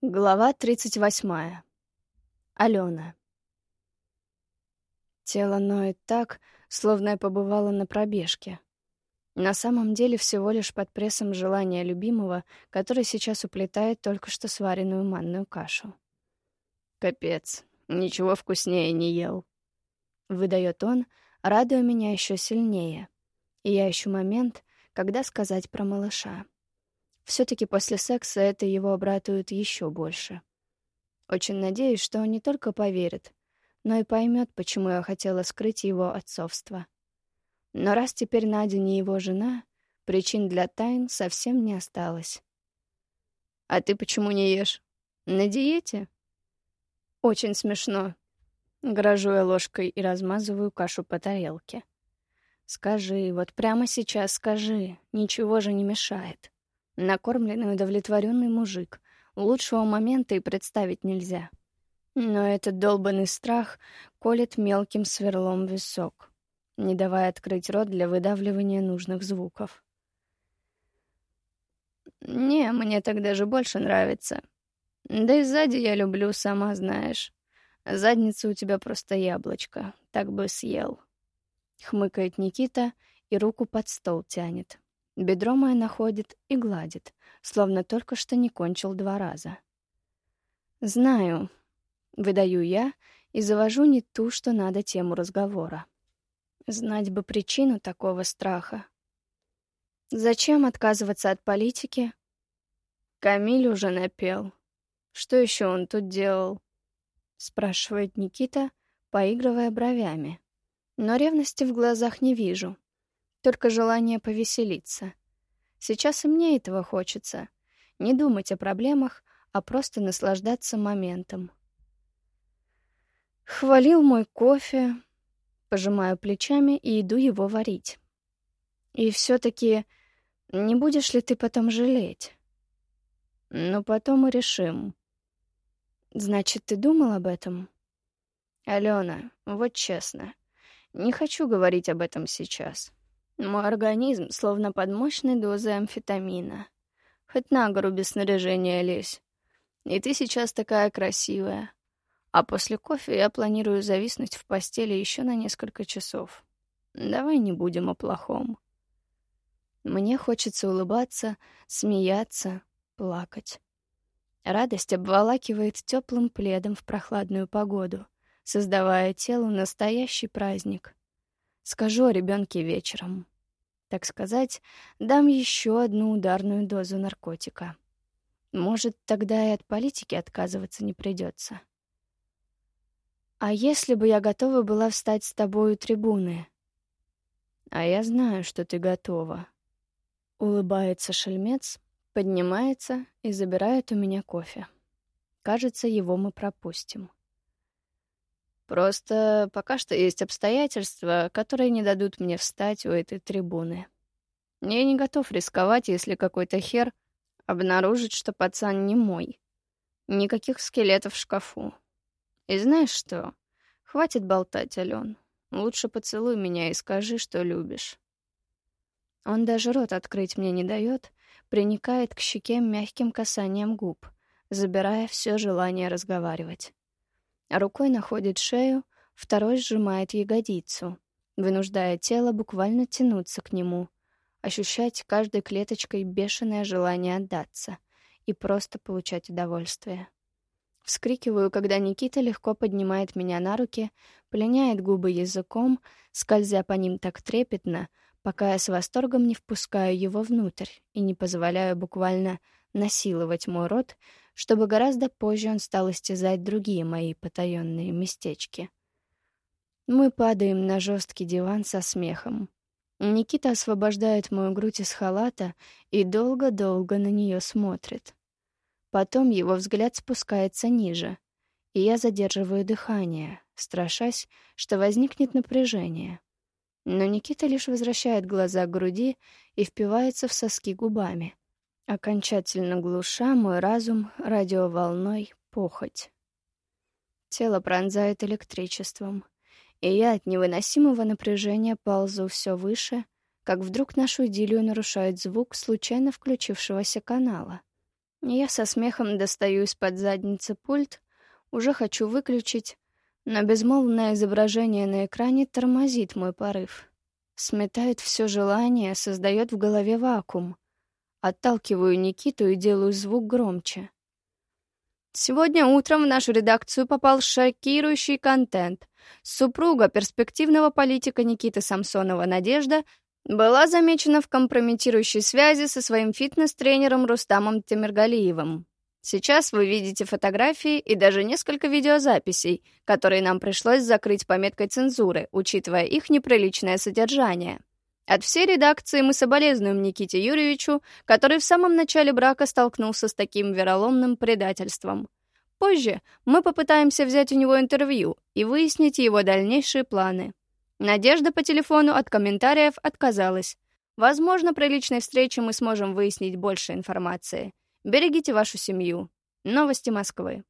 Глава 38. Алена. Тело ноет так, словно я побывала на пробежке. На самом деле всего лишь под прессом желания любимого, который сейчас уплетает только что сваренную манную кашу. «Капец, ничего вкуснее не ел», — выдает он, радуя меня еще сильнее. И я ищу момент, когда сказать про малыша. Все-таки после секса это его обратует еще больше. Очень надеюсь, что он не только поверит, но и поймет, почему я хотела скрыть его отцовство. Но раз теперь Надя не его жена, причин для тайн совсем не осталось. «А ты почему не ешь? На диете?» «Очень смешно». Грожу я ложкой и размазываю кашу по тарелке. «Скажи, вот прямо сейчас скажи, ничего же не мешает». Накормленный, удовлетворенный мужик. Лучшего момента и представить нельзя. Но этот долбанный страх колет мелким сверлом висок, не давая открыть рот для выдавливания нужных звуков. «Не, мне так даже больше нравится. Да и сзади я люблю, сама знаешь. Задница у тебя просто яблочко, так бы съел». Хмыкает Никита и руку под стол тянет. Бедро мое находит и гладит, словно только что не кончил два раза. «Знаю», — выдаю я и завожу не ту, что надо тему разговора. Знать бы причину такого страха. Зачем отказываться от политики? Камиль уже напел. Что еще он тут делал? Спрашивает Никита, поигрывая бровями. Но ревности в глазах не вижу только желание повеселиться. Сейчас и мне этого хочется. Не думать о проблемах, а просто наслаждаться моментом. Хвалил мой кофе, пожимаю плечами и иду его варить. И все-таки не будешь ли ты потом жалеть? Ну, потом и решим. Значит, ты думал об этом? Алена, вот честно, не хочу говорить об этом сейчас. Мой организм словно под мощной дозой амфетамина. Хоть на гору без снаряжения лезь. И ты сейчас такая красивая. А после кофе я планирую зависнуть в постели еще на несколько часов. Давай не будем о плохом. Мне хочется улыбаться, смеяться, плакать. Радость обволакивает теплым пледом в прохладную погоду, создавая телу настоящий праздник. Скажу о ребенке вечером. Так сказать, дам еще одну ударную дозу наркотика. Может, тогда и от политики отказываться не придется. А если бы я готова была встать с тобой у трибуны? А я знаю, что ты готова. Улыбается шельмец, поднимается и забирает у меня кофе. Кажется, его мы пропустим. Просто пока что есть обстоятельства, которые не дадут мне встать у этой трибуны. Я не готов рисковать, если какой-то хер обнаружит, что пацан не мой. Никаких скелетов в шкафу. И знаешь что? Хватит болтать, Ален. Лучше поцелуй меня и скажи, что любишь. Он даже рот открыть мне не дает, приникает к щеке мягким касанием губ, забирая все желание разговаривать. Рукой находит шею, второй сжимает ягодицу, вынуждая тело буквально тянуться к нему, ощущать каждой клеточкой бешеное желание отдаться и просто получать удовольствие. Вскрикиваю, когда Никита легко поднимает меня на руки, пленяет губы языком, скользя по ним так трепетно, пока я с восторгом не впускаю его внутрь и не позволяю буквально насиловать мой рот, чтобы гораздо позже он стал истязать другие мои потаенные местечки. Мы падаем на жесткий диван со смехом. Никита освобождает мою грудь из халата и долго-долго на нее смотрит. Потом его взгляд спускается ниже, и я задерживаю дыхание, страшась, что возникнет напряжение. Но Никита лишь возвращает глаза к груди и впивается в соски губами — окончательно глуша мой разум радиоволной похоть. Тело пронзает электричеством, и я от невыносимого напряжения ползу все выше, как вдруг нашу идиллию нарушает звук случайно включившегося канала. Я со смехом достаю из-под задницы пульт, уже хочу выключить, но безмолвное изображение на экране тормозит мой порыв. Сметает все желание, создает в голове вакуум. Отталкиваю Никиту и делаю звук громче. Сегодня утром в нашу редакцию попал шокирующий контент. Супруга перспективного политика Никиты Самсонова Надежда была замечена в компрометирующей связи со своим фитнес-тренером Рустамом Темиргалиевым. Сейчас вы видите фотографии и даже несколько видеозаписей, которые нам пришлось закрыть пометкой цензуры, учитывая их неприличное содержание. От всей редакции мы соболезнуем Никите Юрьевичу, который в самом начале брака столкнулся с таким вероломным предательством. Позже мы попытаемся взять у него интервью и выяснить его дальнейшие планы. Надежда по телефону от комментариев отказалась. Возможно, при личной встрече мы сможем выяснить больше информации. Берегите вашу семью. Новости Москвы.